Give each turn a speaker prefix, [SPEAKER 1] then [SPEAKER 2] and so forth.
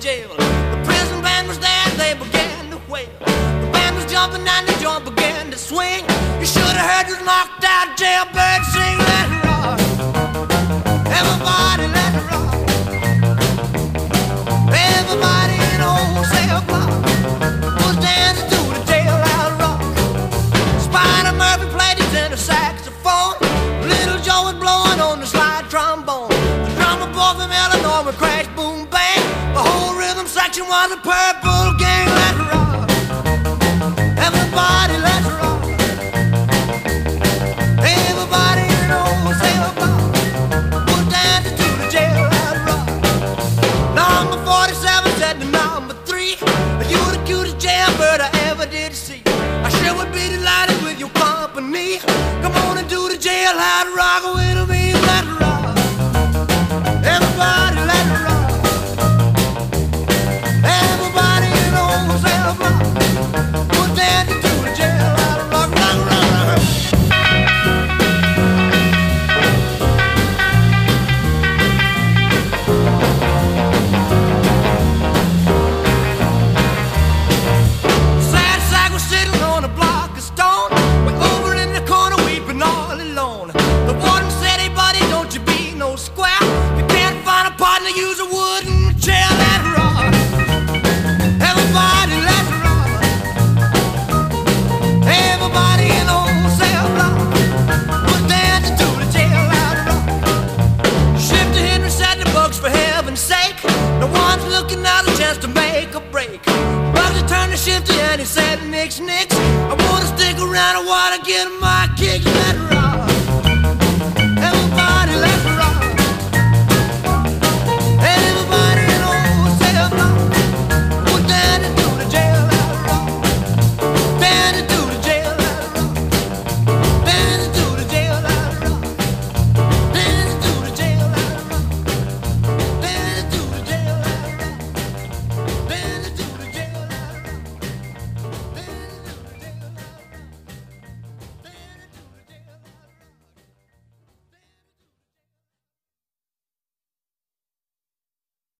[SPEAKER 1] jail. The prison band was there, they began to wail. The band was jumping and the joint began to swing. You should have heard those knocked out jailbirds sing, let it rock. Everybody, let it rock. Everybody in old cell block was dancing to the jailhouse rock. Spider Murphy played his tenor saxophone. Section was a purple gang. Let's rock. Everybody, let's rock. Everybody in old cell block was dancing to the jailhouse rock. Number 47 said to number 3 You the cutest jailbird I ever did see I sure would be delighted with your company Come on and do the jailhouse rock with looking out a chance to make a break. Bugsy turned to Shifty and he said, Nix, Nix, I wanna stick around, I wanna get my kicks.